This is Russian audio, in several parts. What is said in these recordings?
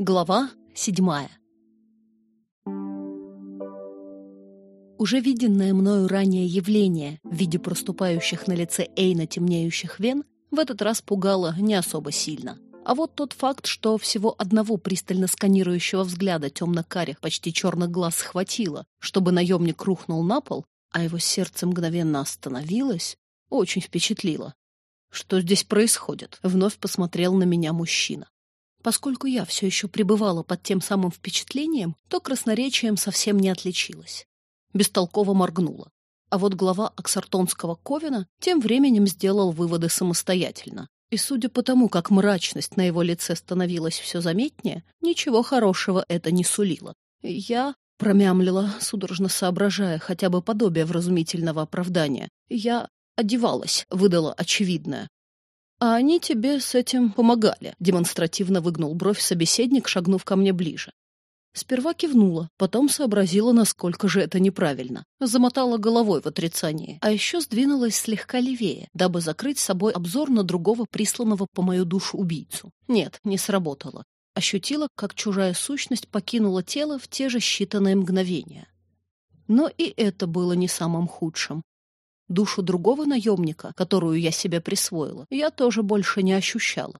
Глава седьмая Уже виденное мною ранее явление в виде проступающих на лице Эйна темнеющих вен в этот раз пугало не особо сильно. А вот тот факт, что всего одного пристально сканирующего взгляда темно-карих, почти черных глаз схватило, чтобы наемник рухнул на пол, а его сердце мгновенно остановилось, очень впечатлило. «Что здесь происходит?» — вновь посмотрел на меня мужчина. Поскольку я все еще пребывала под тем самым впечатлением, то красноречием совсем не отличилась. Бестолково моргнула. А вот глава Аксартонского Ковина тем временем сделал выводы самостоятельно. И судя по тому, как мрачность на его лице становилась все заметнее, ничего хорошего это не сулило. Я промямлила, судорожно соображая хотя бы подобие вразумительного оправдания. Я одевалась, выдала очевидное. «А они тебе с этим помогали», — демонстративно выгнул бровь собеседник, шагнув ко мне ближе. Сперва кивнула, потом сообразила, насколько же это неправильно. Замотала головой в отрицании, а еще сдвинулась слегка левее, дабы закрыть собой обзор на другого присланного по мою душу убийцу. Нет, не сработало. Ощутила, как чужая сущность покинула тело в те же считанные мгновения. Но и это было не самым худшим. Душу другого наемника, которую я себе присвоила, я тоже больше не ощущала.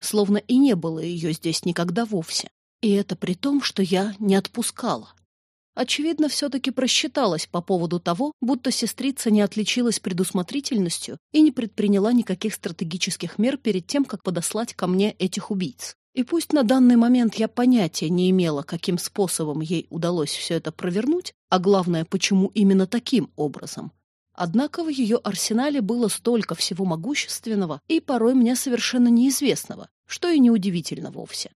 Словно и не было ее здесь никогда вовсе. И это при том, что я не отпускала. Очевидно, все-таки просчиталась по поводу того, будто сестрица не отличилась предусмотрительностью и не предприняла никаких стратегических мер перед тем, как подослать ко мне этих убийц. И пусть на данный момент я понятия не имела, каким способом ей удалось все это провернуть, а главное, почему именно таким образом, Однако в ее арсенале было столько всего могущественного и порой мне совершенно неизвестного, что и неудивительно вовсе.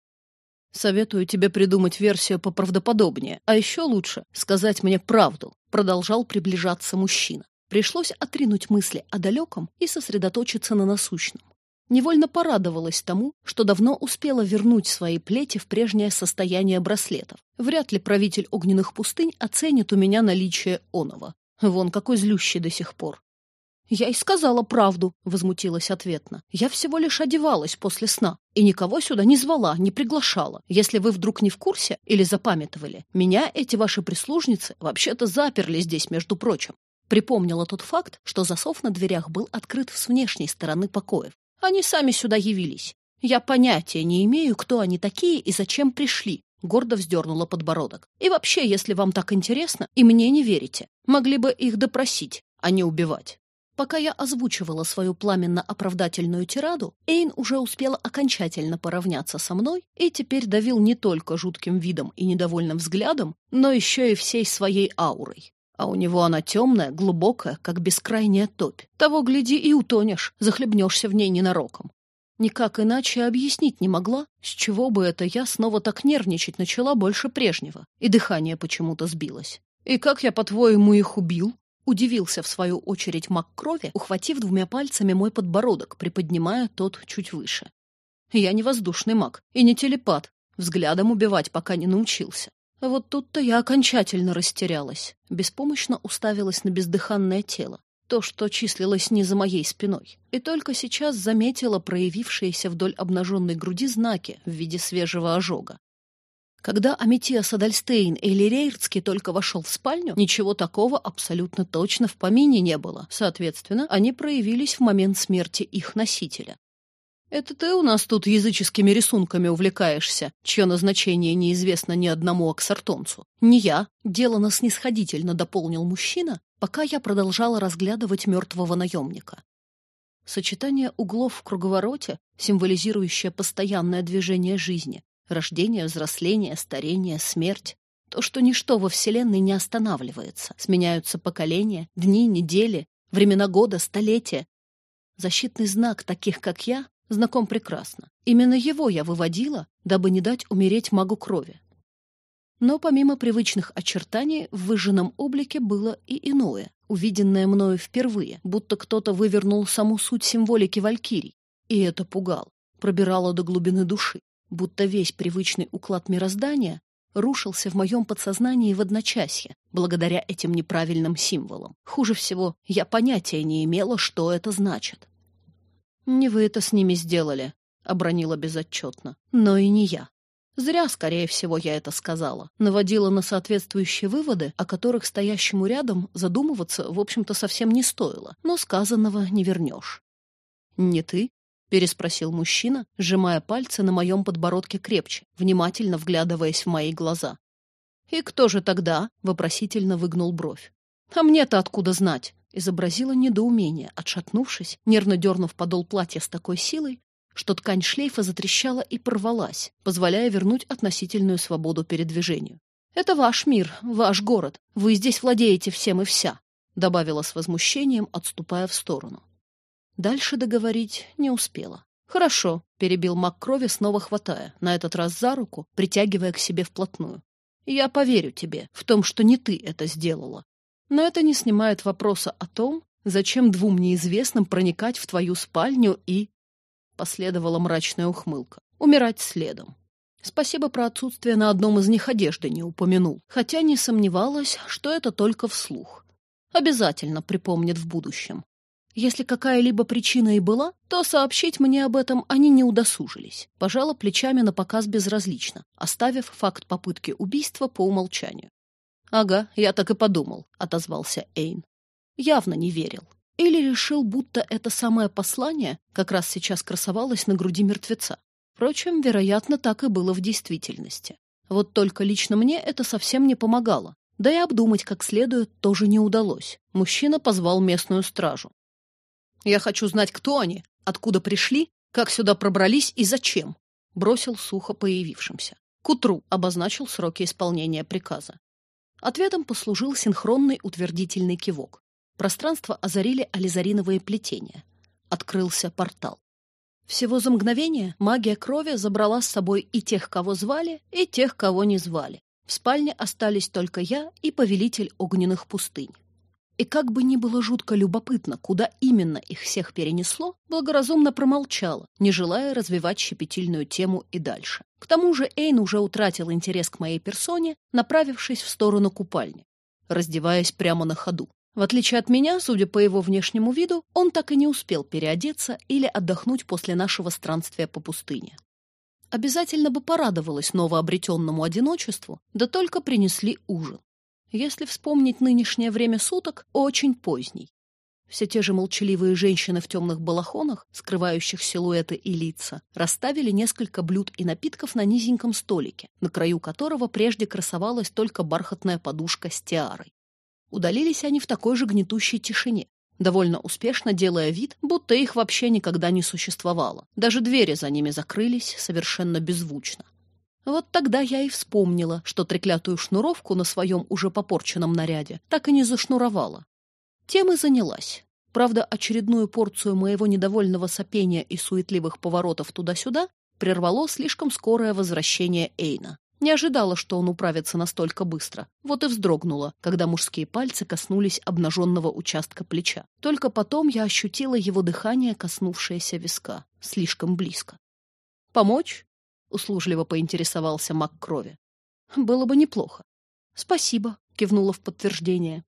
«Советую тебе придумать версию поправдоподобнее, а еще лучше сказать мне правду», продолжал приближаться мужчина. Пришлось отринуть мысли о далеком и сосредоточиться на насущном. Невольно порадовалась тому, что давно успела вернуть свои плети в прежнее состояние браслетов. Вряд ли правитель огненных пустынь оценит у меня наличие оного. Вон какой злющий до сих пор. «Я и сказала правду», — возмутилась ответно. «Я всего лишь одевалась после сна и никого сюда не звала, не приглашала. Если вы вдруг не в курсе или запамятовали, меня эти ваши прислужницы вообще-то заперли здесь, между прочим». Припомнила тот факт, что засов на дверях был открыт с внешней стороны покоев. Они сами сюда явились. Я понятия не имею, кто они такие и зачем пришли, Гордо вздернула подбородок. «И вообще, если вам так интересно, и мне не верите, могли бы их допросить, а не убивать». Пока я озвучивала свою пламенно-оправдательную тираду, Эйн уже успела окончательно поравняться со мной и теперь давил не только жутким видом и недовольным взглядом, но еще и всей своей аурой. А у него она темная, глубокая, как бескрайняя топь. Того, гляди, и утонешь, захлебнешься в ней ненароком. Никак иначе объяснить не могла, с чего бы это я снова так нервничать начала больше прежнего, и дыхание почему-то сбилось. «И как я, по-твоему, их убил?» Удивился в свою очередь маг крови, ухватив двумя пальцами мой подбородок, приподнимая тот чуть выше. «Я не воздушный маг и не телепат, взглядом убивать пока не научился. Вот тут-то я окончательно растерялась, беспомощно уставилась на бездыханное тело то, что числилось не за моей спиной, и только сейчас заметила проявившиеся вдоль обнаженной груди знаки в виде свежего ожога. Когда Аметиас Адальстейн или Рейрцкий только вошел в спальню, ничего такого абсолютно точно в помине не было. Соответственно, они проявились в момент смерти их носителя. «Это ты у нас тут языческими рисунками увлекаешься, чье назначение неизвестно ни одному аксартонцу. Не я», — делано снисходительно дополнил мужчина, пока я продолжала разглядывать мертвого наемника. Сочетание углов в круговороте, символизирующее постоянное движение жизни, рождение, взросление, старение, смерть, то, что ничто во Вселенной не останавливается, сменяются поколения, дни, недели, времена года, столетия. Защитный знак таких, как я, знаком прекрасно. Именно его я выводила, дабы не дать умереть магу крови. Но помимо привычных очертаний, в выжженном облике было и иное, увиденное мною впервые, будто кто-то вывернул саму суть символики валькирий. И это пугало, пробирало до глубины души, будто весь привычный уклад мироздания рушился в моем подсознании в одночасье, благодаря этим неправильным символам. Хуже всего, я понятия не имела, что это значит. «Не вы это с ними сделали», — обронила безотчетно, — «но и не я». Зря, скорее всего, я это сказала. Наводила на соответствующие выводы, о которых стоящему рядом задумываться, в общем-то, совсем не стоило, но сказанного не вернешь. «Не ты?» — переспросил мужчина, сжимая пальцы на моем подбородке крепче, внимательно вглядываясь в мои глаза. «И кто же тогда?» — вопросительно выгнул бровь. «А мне-то откуда знать?» — изобразила недоумение, отшатнувшись, нервно дернув подол платья с такой силой, что ткань шлейфа затрещала и порвалась, позволяя вернуть относительную свободу передвижению. «Это ваш мир, ваш город. Вы здесь владеете всем и вся», — добавила с возмущением, отступая в сторону. Дальше договорить не успела. «Хорошо», — перебил маг крови, снова хватая, на этот раз за руку, притягивая к себе вплотную. «Я поверю тебе в том, что не ты это сделала. Но это не снимает вопроса о том, зачем двум неизвестным проникать в твою спальню и...» Последовала мрачная ухмылка. «Умирать следом. Спасибо про отсутствие на одном из них одежды не упомянул, хотя не сомневалась, что это только вслух. Обязательно припомнит в будущем. Если какая-либо причина и была, то сообщить мне об этом они не удосужились. Пожала плечами на показ безразлично, оставив факт попытки убийства по умолчанию. «Ага, я так и подумал», — отозвался Эйн. Явно не верил. Или решил, будто это самое послание как раз сейчас красовалось на груди мертвеца. Впрочем, вероятно, так и было в действительности. Вот только лично мне это совсем не помогало. Да и обдумать как следует тоже не удалось. Мужчина позвал местную стражу. «Я хочу знать, кто они, откуда пришли, как сюда пробрались и зачем», бросил сухо появившимся. К утру обозначил сроки исполнения приказа. Ответом послужил синхронный утвердительный кивок. Пространство озарили ализариновые плетения. Открылся портал. Всего за мгновение магия крови забрала с собой и тех, кого звали, и тех, кого не звали. В спальне остались только я и повелитель огненных пустынь. И как бы ни было жутко любопытно, куда именно их всех перенесло, благоразумно промолчала, не желая развивать щепетильную тему и дальше. К тому же Эйн уже утратил интерес к моей персоне, направившись в сторону купальни, раздеваясь прямо на ходу. В отличие от меня, судя по его внешнему виду, он так и не успел переодеться или отдохнуть после нашего странствия по пустыне. Обязательно бы порадовалась новообретенному одиночеству, да только принесли ужин. Если вспомнить нынешнее время суток, очень поздний. Все те же молчаливые женщины в темных балахонах, скрывающих силуэты и лица, расставили несколько блюд и напитков на низеньком столике, на краю которого прежде красовалась только бархатная подушка с тиарой. Удалились они в такой же гнетущей тишине, довольно успешно делая вид, будто их вообще никогда не существовало. Даже двери за ними закрылись совершенно беззвучно. Вот тогда я и вспомнила, что треклятую шнуровку на своем уже попорченном наряде так и не зашнуровала. Тем и занялась. Правда, очередную порцию моего недовольного сопения и суетливых поворотов туда-сюда прервало слишком скорое возвращение Эйна. Не ожидала, что он управится настолько быстро. Вот и вздрогнула, когда мужские пальцы коснулись обнаженного участка плеча. Только потом я ощутила его дыхание, коснувшееся виска. Слишком близко. «Помочь?» — услужливо поинтересовался маг крови. «Было бы неплохо». «Спасибо», — кивнула в подтверждение.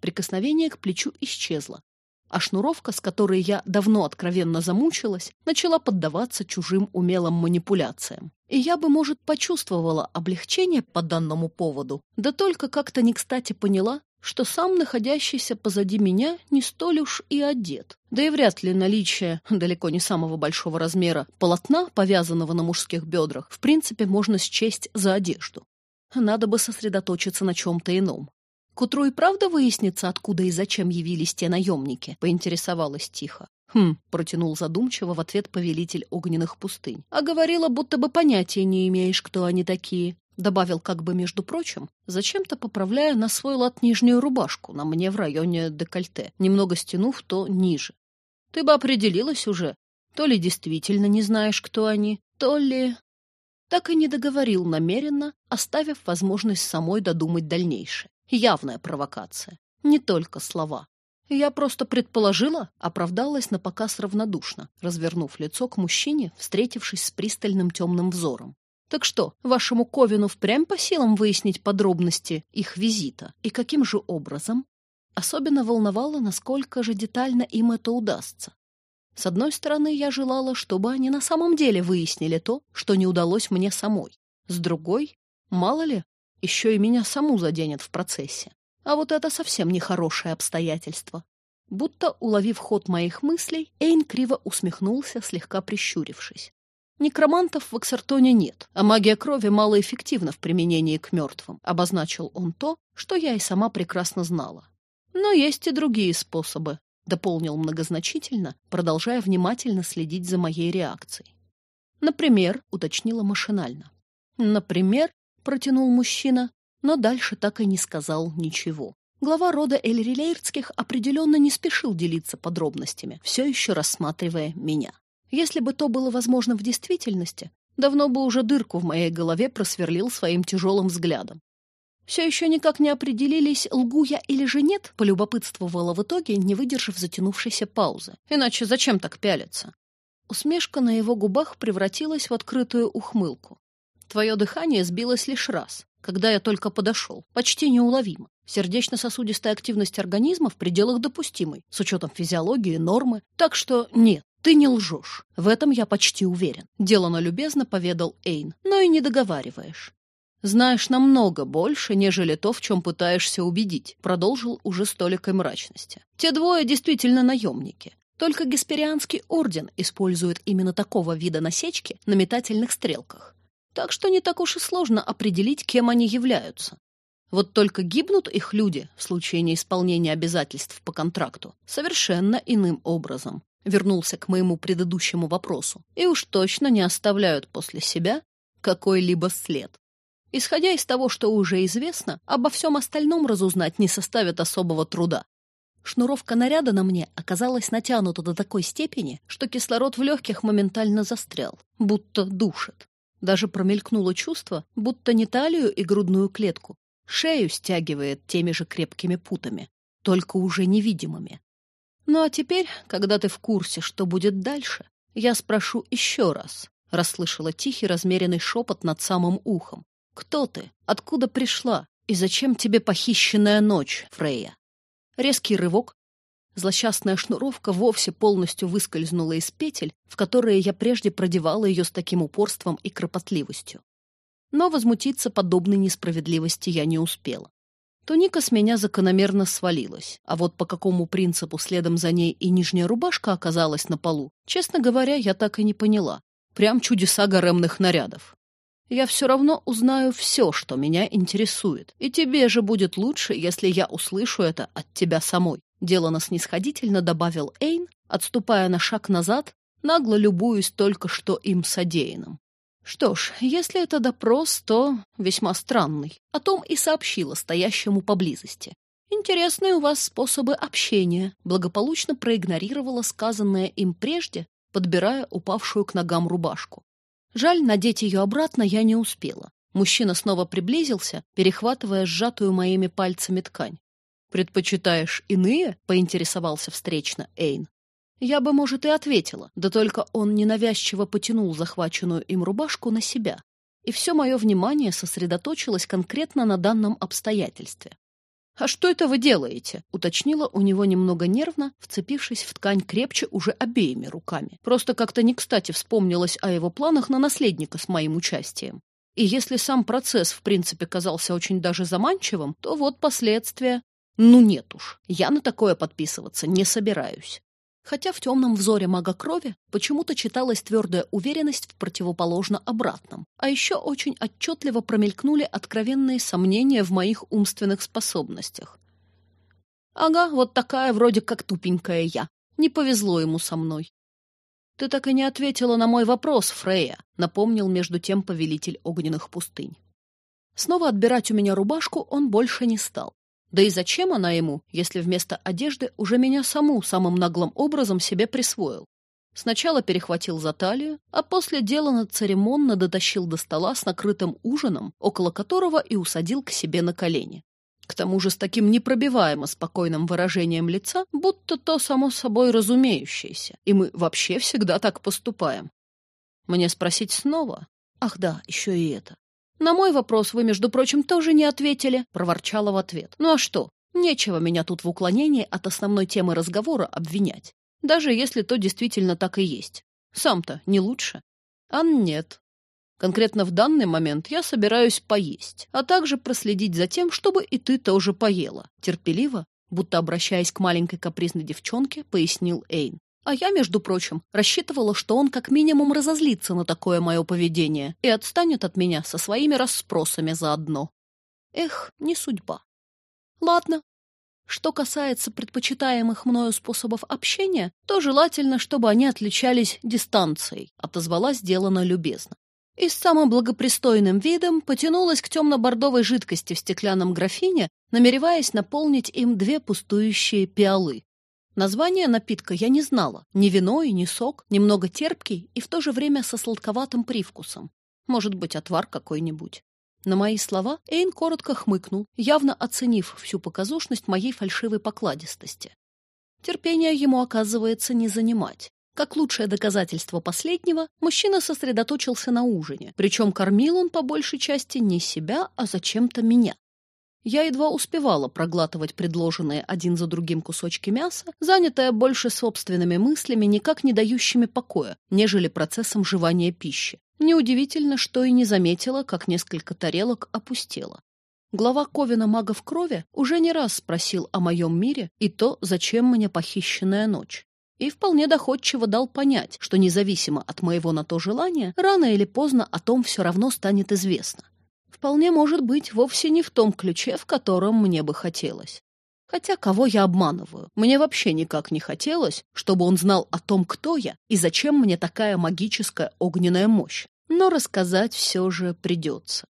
Прикосновение к плечу исчезло, а шнуровка, с которой я давно откровенно замучилась, начала поддаваться чужим умелым манипуляциям. И я бы, может, почувствовала облегчение по данному поводу, да только как-то не кстати поняла, что сам находящийся позади меня не столь уж и одет. Да и вряд ли наличие далеко не самого большого размера полотна, повязанного на мужских бедрах, в принципе можно счесть за одежду. Надо бы сосредоточиться на чем-то ином. К утру и правда выяснится, откуда и зачем явились те наемники, поинтересовалась тихо. «Хм», — протянул задумчиво в ответ повелитель огненных пустынь. «А говорила, будто бы понятия не имеешь, кто они такие добавил как бы между прочим, зачем-то поправляя на свой лад нижнюю рубашку на мне в районе декольте, немного стянув то ниже. Ты бы определилась уже. То ли действительно не знаешь, кто они, то ли... Так и не договорил намеренно, оставив возможность самой додумать дальнейшее. Явная провокация. Не только слова. Я просто предположила, оправдалась на показ равнодушно, развернув лицо к мужчине, встретившись с пристальным темным взором. Так что, вашему Ковину впрямь по силам выяснить подробности их визита? И каким же образом? Особенно волновало, насколько же детально им это удастся. С одной стороны, я желала, чтобы они на самом деле выяснили то, что не удалось мне самой. С другой, мало ли, еще и меня саму заденет в процессе. А вот это совсем нехорошее обстоятельство. Будто, уловив ход моих мыслей, Эйн криво усмехнулся, слегка прищурившись. Некромантов в Эксертоне нет, а магия крови малоэффективна в применении к мертвым, обозначил он то, что я и сама прекрасно знала. Но есть и другие способы, дополнил многозначительно, продолжая внимательно следить за моей реакцией. Например, уточнила машинально. Например, протянул мужчина, но дальше так и не сказал ничего. Глава рода Эльрилейрдских определенно не спешил делиться подробностями, все еще рассматривая меня. Если бы то было возможно в действительности, давно бы уже дырку в моей голове просверлил своим тяжелым взглядом. Все еще никак не определились, лгу я или же нет, полюбопытствовала в итоге, не выдержав затянувшейся паузы. Иначе зачем так пялиться? Усмешка на его губах превратилась в открытую ухмылку. Твое дыхание сбилось лишь раз, когда я только подошел, почти неуловимо. Сердечно-сосудистая активность организма в пределах допустимой, с учетом физиологии, нормы. Так что нет, ты не лжешь. В этом я почти уверен. Делано любезно поведал Эйн, но и не договариваешь. Знаешь намного больше, нежели то, в чем пытаешься убедить, продолжил уже столикой мрачности. Те двое действительно наемники. Только Гесперианский орден использует именно такого вида насечки на метательных стрелках. Так что не так уж и сложно определить, кем они являются. Вот только гибнут их люди в случае неисполнения обязательств по контракту совершенно иным образом. Вернулся к моему предыдущему вопросу. И уж точно не оставляют после себя какой-либо след. Исходя из того, что уже известно, обо всем остальном разузнать не составит особого труда. Шнуровка наряда на мне оказалась натянута до такой степени, что кислород в легких моментально застрял, будто душит. Даже промелькнуло чувство, будто не талию и грудную клетку, шею стягивает теми же крепкими путами, только уже невидимыми. Ну а теперь, когда ты в курсе, что будет дальше, я спрошу еще раз, расслышала тихий размеренный шепот над самым ухом. Кто ты? Откуда пришла? И зачем тебе похищенная ночь, Фрейя? Резкий рывок, Злосчастная шнуровка вовсе полностью выскользнула из петель, в которые я прежде продевала ее с таким упорством и кропотливостью. Но возмутиться подобной несправедливости я не успела. Туника с меня закономерно свалилась, а вот по какому принципу следом за ней и нижняя рубашка оказалась на полу, честно говоря, я так и не поняла. Прям чудеса гаремных нарядов. Я все равно узнаю все, что меня интересует, и тебе же будет лучше, если я услышу это от тебя самой. Делано снисходительно добавил Эйн, отступая на шаг назад, нагло любуясь только что им содеянным. Что ж, если это допрос, то весьма странный. О том и сообщила стоящему поблизости. Интересные у вас способы общения. Благополучно проигнорировала сказанное им прежде, подбирая упавшую к ногам рубашку. Жаль, надеть ее обратно я не успела. Мужчина снова приблизился, перехватывая сжатую моими пальцами ткань. «Предпочитаешь иные?» — поинтересовался встречно Эйн. Я бы, может, и ответила, да только он ненавязчиво потянул захваченную им рубашку на себя, и все мое внимание сосредоточилось конкретно на данном обстоятельстве. «А что это вы делаете?» — уточнила у него немного нервно, вцепившись в ткань крепче уже обеими руками. Просто как-то не кстати вспомнилось о его планах на наследника с моим участием. И если сам процесс, в принципе, казался очень даже заманчивым, то вот последствия. Ну нет уж, я на такое подписываться не собираюсь. Хотя в темном взоре мага крови почему-то читалась твердая уверенность в противоположно обратном. А еще очень отчетливо промелькнули откровенные сомнения в моих умственных способностях. Ага, вот такая вроде как тупенькая я. Не повезло ему со мной. «Ты так и не ответила на мой вопрос, Фрея», — напомнил между тем повелитель огненных пустынь. Снова отбирать у меня рубашку он больше не стал. Да и зачем она ему, если вместо одежды уже меня саму самым наглым образом себе присвоил? Сначала перехватил за талию, а после дела церемонно дотащил до стола с накрытым ужином, около которого и усадил к себе на колени. К тому же с таким непробиваемо спокойным выражением лица, будто то само собой разумеющееся, и мы вообще всегда так поступаем. Мне спросить снова? Ах да, еще и это. «На мой вопрос вы, между прочим, тоже не ответили», — проворчала в ответ. «Ну а что? Нечего меня тут в уклонении от основной темы разговора обвинять. Даже если то действительно так и есть. Сам-то не лучше». «А нет». Конкретно в данный момент я собираюсь поесть, а также проследить за тем, чтобы и ты тоже поела. Терпеливо, будто обращаясь к маленькой капризной девчонке, пояснил Эйн. А я, между прочим, рассчитывала, что он как минимум разозлится на такое мое поведение и отстанет от меня со своими расспросами заодно. Эх, не судьба. Ладно. Что касается предпочитаемых мною способов общения, то желательно, чтобы они отличались дистанцией, отозвалась сделано любезно и с самым благопристойным видом потянулась к темно-бордовой жидкости в стеклянном графине, намереваясь наполнить им две пустующие пиалы. Название напитка я не знала. Ни вино и ни сок, немного терпкий и в то же время со сладковатым привкусом. Может быть, отвар какой-нибудь. На мои слова Эйн коротко хмыкнул, явно оценив всю показушность моей фальшивой покладистости. Терпения ему, оказывается, не занимать. Как лучшее доказательство последнего, мужчина сосредоточился на ужине, причем кормил он по большей части не себя, а зачем-то меня. Я едва успевала проглатывать предложенные один за другим кусочки мяса, занятая больше собственными мыслями, никак не дающими покоя, нежели процессом жевания пищи. Неудивительно, что и не заметила, как несколько тарелок опустела. Глава Ковина магов крови уже не раз спросил о моем мире и то, зачем мне похищенная ночь и вполне доходчиво дал понять, что независимо от моего на то желания, рано или поздно о том все равно станет известно. Вполне может быть вовсе не в том ключе, в котором мне бы хотелось. Хотя кого я обманываю? Мне вообще никак не хотелось, чтобы он знал о том, кто я и зачем мне такая магическая огненная мощь. Но рассказать все же придется.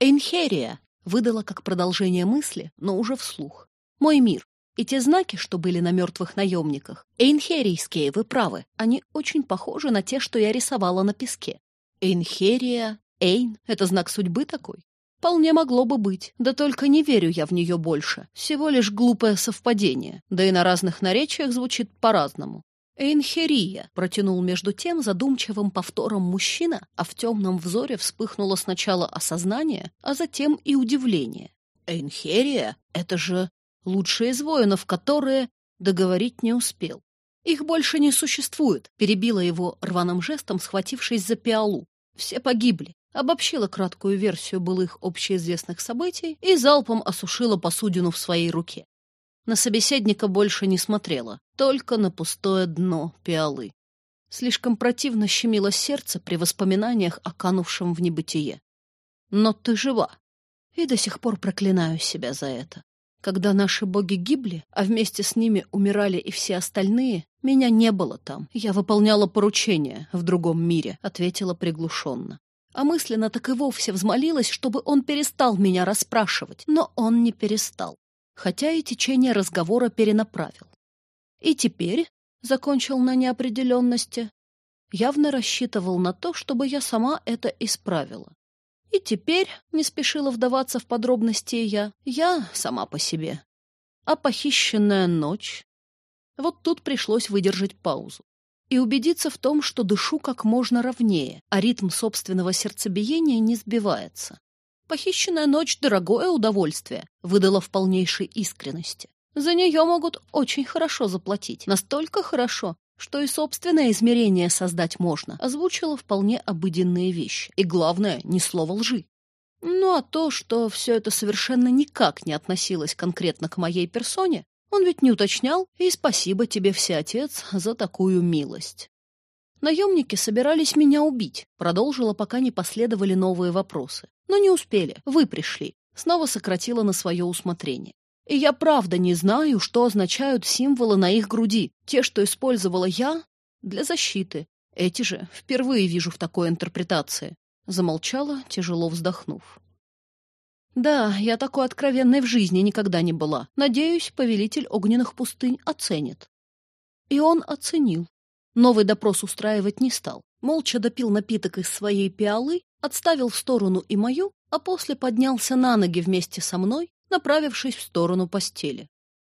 Эйнхерия выдала как продолжение мысли, но уже вслух. Мой мир, и те знаки, что были на мертвых наемниках, эйнхерийские, вы правы, они очень похожи на те, что я рисовала на песке. Эйнхерия, Эйн — это знак судьбы такой? Вполне могло бы быть, да только не верю я в нее больше. Всего лишь глупое совпадение, да и на разных наречиях звучит по-разному. «Эйнхерия», — протянул между тем задумчивым повтором мужчина, а в темном взоре вспыхнуло сначала осознание, а затем и удивление. «Эйнхерия? Это же лучшие из воинов, которые договорить не успел. Их больше не существует, перебила его рваным жестом, схватившись за пиалу. Все погибли. Обобщила краткую версию былых общеизвестных событий и залпом осушила посудину в своей руке. На собеседника больше не смотрела, только на пустое дно пиалы. Слишком противно щемило сердце при воспоминаниях о канувшем в небытие. Но ты жива, и до сих пор проклинаю себя за это. Когда наши боги гибли, а вместе с ними умирали и все остальные, меня не было там. Я выполняла поручение в другом мире, ответила приглушенно. А мысленно так и вовсе взмолилась, чтобы он перестал меня расспрашивать. Но он не перестал, хотя и течение разговора перенаправил. И теперь, закончил на неопределенности, явно рассчитывал на то, чтобы я сама это исправила. И теперь, не спешила вдаваться в подробности я, я сама по себе. А похищенная ночь? Вот тут пришлось выдержать паузу и убедиться в том, что дышу как можно ровнее, а ритм собственного сердцебиения не сбивается. Похищенная ночь — дорогое удовольствие, выдала в полнейшей искренности. За нее могут очень хорошо заплатить. Настолько хорошо, что и собственное измерение создать можно, озвучила вполне обыденные вещи. И главное, ни слова лжи. Ну а то, что все это совершенно никак не относилось конкретно к моей персоне, он ведь не уточнял, и спасибо тебе, всеотец, за такую милость. Наемники собирались меня убить, продолжила, пока не последовали новые вопросы. Но не успели, вы пришли. Снова сократила на свое усмотрение. И я правда не знаю, что означают символы на их груди, те, что использовала я для защиты. Эти же впервые вижу в такой интерпретации. Замолчала, тяжело вздохнув. Да, я такой откровенной в жизни никогда не была. Надеюсь, повелитель огненных пустынь оценит. И он оценил. Новый допрос устраивать не стал. Молча допил напиток из своей пиалы, отставил в сторону и мою, а после поднялся на ноги вместе со мной направившись в сторону постели.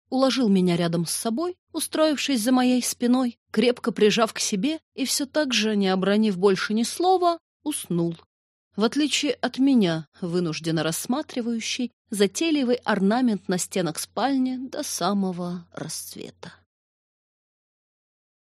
Уложил меня рядом с собой, устроившись за моей спиной, крепко прижав к себе и все так же, не обронив больше ни слова, уснул. В отличие от меня, вынужденно рассматривающий затейливый орнамент на стенах спальни до самого рассвета.